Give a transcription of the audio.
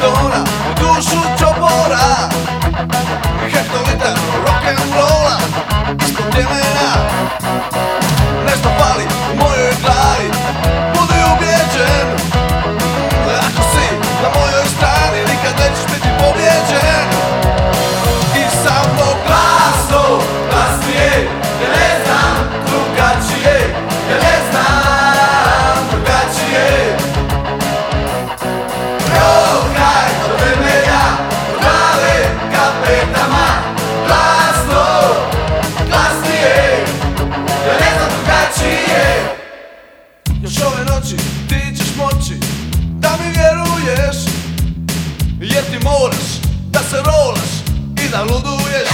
zona, dušu čopora ove noći ti ćeš moći da mi vjeruješ. Jer ti moraš da se rolaš i da luduješ.